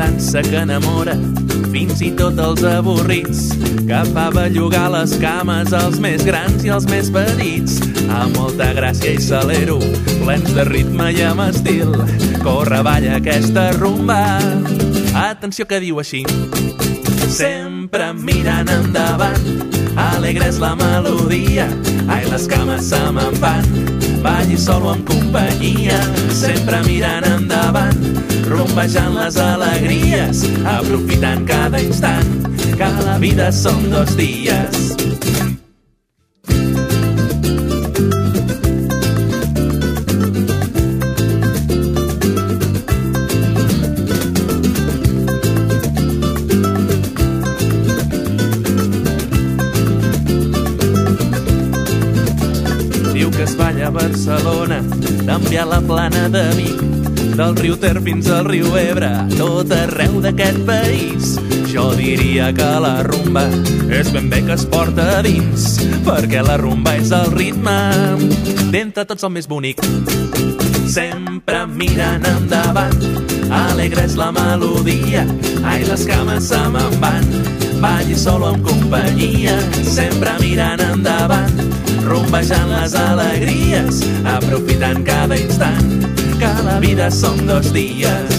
dansa que enamora fins i tot els avorrits, que fa bellugar les cames als més grans i als més petits. Amb molta gràcia i celero, plens de ritme i amb estil, corre, balla aquesta rumba. Atenció que diu així. Sempre mirant endavant, alegre és la melodia, ai, les cames se me'n van, balli sol o en companyia, sempre mirant endavant, rumbejant les alegries, aprofitant cada instant, que la vida són dos dies. Que es balla a Barcelona, també la plana de Vic, del riu Ter fins al riu Ebre, tot arreu d'aquest país. Jo diria que la rumba és ben bé que es porta a dins, perquè la rumba és el ritme d'entre tots el més bonic. Sempre mirant endavant, alegre és la melodia, ai, les cames se me'n van, balli solo en companyia, sempre mirant endavant, rumbejant les alegries, aprofitant cada instant, que la vida són dos dies.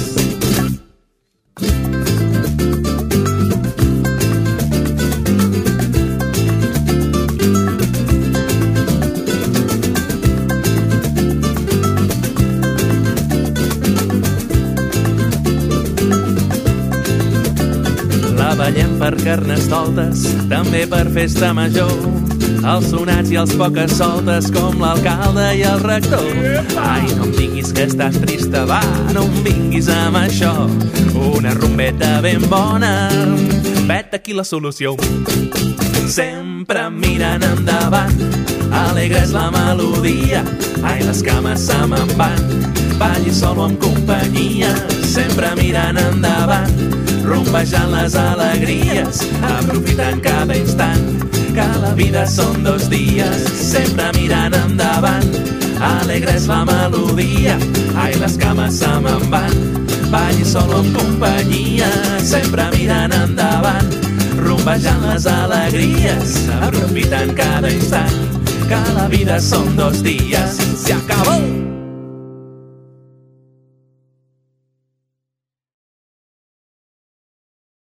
Ballem per carnestoltes, també per festa major. Els sonats i els poques soltes com l'alcalde i el rector. Ai, no em diguis que estàs trista, va, no em vinguis amb això. Una rumbeta ben bona, vet aquí la solució. Sempre mirant endavant, alegre és la melodia, ai, les cames se me'n van, balli solo amb companyia, sempre mirant endavant, rumbejant les alegries, aprofitant cada instant, la vida són dos dies, sempre mirant endavant, alegre és la melodia, ai, les cames se me'n van, balli solo amb companyia, sempre mirant endavant, rumbejant les alegries, aprofitant cada instant, que la vida són dos dies, se acabó!